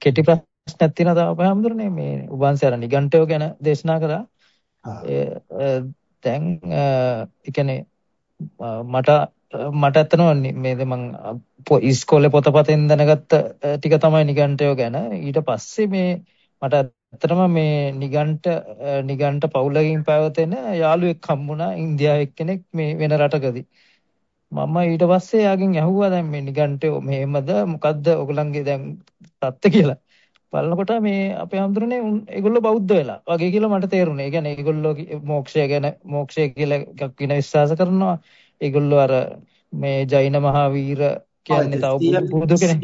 කෙටි ප්‍රශ්නයක් තියෙනවා අපේ හැමදෙරනේ මේ උභාන්සේ අර නිගණ්ඨයෝ ගැන දේශනා කරා. දැන් ඒ කියන්නේ මට මට ඇත්තනම මේ මං ඉස්කෝලේ පොතපතෙන් දැනගත්ත ටික තමයි නිගණ්ඨයෝ ගැන. ඊට පස්සේ මේ මට ඇත්තටම මේ නිගණ්ඨ නිගණ්ඨ පවුලකින් පැවතෙන යාළුවෙක් හම්බුණා ඉන්දියාවේ එක්කෙනෙක් මේ වෙන රටකදී. මම ඊට පස්සේ යාගෙන් ඇහුවා දැන් මේ නිගණ්ඨයෝ මෙහෙමද මොකද්ද ඔයගලන්ගේ දැන් தත්ත කියලා. බලනකොට මේ අපේ හඳුරන්නේ ඒගොල්ලෝ බෞද්ධ වෙලා වගේ කියලා මට තේරුණා. ඒ කියන්නේ ඒගොල්ලෝ මොක්ෂය ගැන මොක්ෂය කියලා එකක් වෙන විශ්වාස කරනවා. ඒගොල්ලෝ අර මේ ජෛන මහාවීර කියන්නේ තව බුදු කෙනෙක්.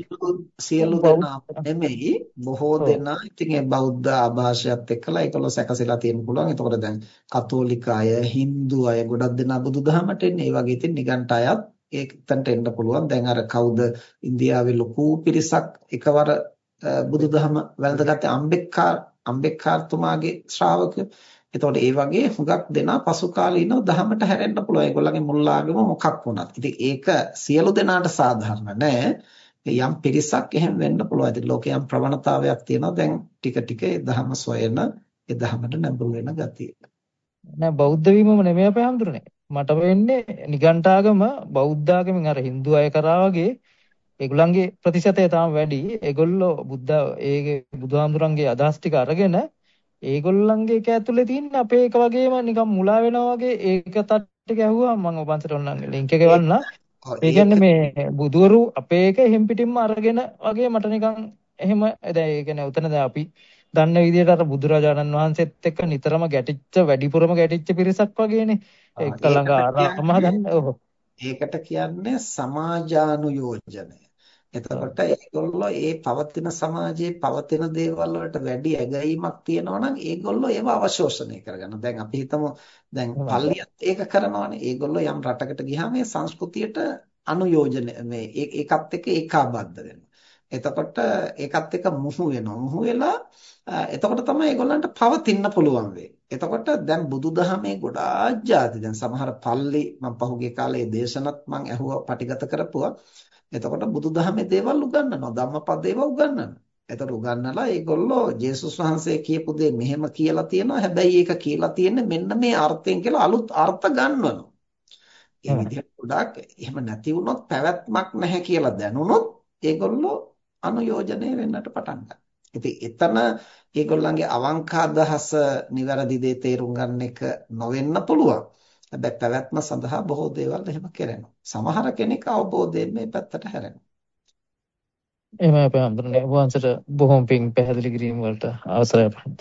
සියලු දෙනා නෙමෙයි බොහෝ දෙනා ඉතින් ඒ බෞද්ධ ආభాෂයත් එක්කලා ඒගොල්ලෝ සැකසීලා තියෙන්න පුළුවන්. එතකොට දැන් කතෝලික අය, Hindu අය ගොඩක් දෙනා බුදුදහමට එන්නේ. ඒ වගේ ඉතින් නිගණ්ඨ අයත් ඒකටට එන්න පුළුවන්. දැන් අර කවුද ඉන්දියාවේ ලොකු පිරිසක් එකවර බුදුදහම වැළඳගත්තේ අම්බෙක්කාර් අම්බෙක්කාර්තුමාගේ ශ්‍රාවකයෝ. එතකොට ඒ වගේ හුඟක් දෙනා පසු කාලීනව දහමට හැරෙන්න පුළුවන්. ඒගොල්ලන්ගේ මුල් ආගම මොකක් වුණත්. ඉතින් ඒක සියලු දෙනාට සාධාරණ නෑ. යම් පිරිසක් එහෙම වෙන්න පුළුවන්. ඉතින් ලෝකේ යම් ප්‍රවණතාවයක් තියෙනවා. දැන් ටික ටික ඒ දහම සොයන, ඒ දහමට නැඹුරු වෙන ගතිය. නෑ බෞද්ධ වීමම නෙමෙයි අපේ හඳුරන්නේ. මට වෙන්නේ නිගණ්ඨාගම බෞද්ධ ආගමෙන් අර Hindu අය කරා වගේ ඒගොල්ලන්ගේ ප්‍රතිශතය තාම වැඩි. ඒගොල්ලෝ බුද්ධ ඒගේ බුදුහාමුදුරන්ගේ අදහස් ටික අරගෙන ඒගොල්ලන්ගේ එක ඇතුලේ තියෙන අපේ එක වගේම නිකන් මුලා වෙනවා වගේ ඒක තට්ටි ගැහුවා මම ඔබන්සට ඔන්නම් ලින්ක් එක ගන්න. ඒ කියන්නේ මේ බුදවරු අපේ එක එහෙම් පිටින්ම අරගෙන වගේ මට නිකන් එහෙම දැන් ඒ කියන්නේ උතන දැන් අපි දන්න විදිහට අර බුදුරජාණන් වහන්සේත් එක්ක නිතරම ගැටිච්ච වැඩිපුරම ගැටිච්ච පිරිසක් වගේනේ. ඒක ළඟ ආරාම හදන්න. ඒකට කියන්නේ සමාජානුයෝජනය. එතකොට ඒගොල්ලෝ ඒ පවතින සමාජයේ පවතින දේවල් වලට වැඩි ඇගීමක් තියෙනවා නම් ඒගොල්ලෝ ඒව අවශෝෂණය කරගන්නවා. දැන් අපි හිතමු දැන් පල්ලියත් ඒක කරනවානේ. ඒගොල්ලෝ යම් රටකට ගියාම මේ සංස්කෘතියට අනුයෝජන මේ ඒකත් එක්ක ඒකාබද්ධ වෙනවා. එතකොට ඒකත් එක්ක මුහු වෙනවා. මුහු වෙලා එතකොට තමයි ඒගොල්ලන්ට පවතින්න පුළුවන් වෙන්නේ. එතකොට දැන් බුදුදහමේ ගොඩාක් ಜಾති දැන් සමහර පල්ලි මම පහුගිය කාලේ දේශනත් මම ඇහුවා පටිගත කරපුවා එතකොට බුදුදහමේ දේවල් උගන්වනවා ධම්මපදේව උගන්වනවා. එතකොට උගන්වලා ඒගොල්ලෝ ජේසුස් වහන්සේ කියපු දේ මෙහෙම කියලා තියෙනවා. හැබැයි ඒක කියලා තියෙන්නේ මෙන්න මේ අර්ථයෙන් කියලා අලුත් අර්ථ ගන්වනවා. ඒ විදිහට ගොඩාක් එහෙම නැති වුණොත් පැවැත්මක් නැහැ කියලා දැනුණොත් ඒගොල්ලෝ අනුයෝජනය වෙන්නට පටන් ගන්නවා. ඉතින් එතන ඒගොල්ලන්ගේ අවංක අදහස නිවැරදි දේ තේරුම් ගන්න එක නොවෙන්න පුළුවන්. හැබැයි පැවැත්ම සඳහා බොහෝ දේවල් එහෙම කරනවා. සමහර කෙනෙක් අවබෝධයෙන් මේ පැත්තට හැරෙනවා. එහෙමයි අපේ අඳුරනේ වහන්සේට බොහොම පිං පැහැදිලි කිරීම වලට අවසරයි අපහන්ත.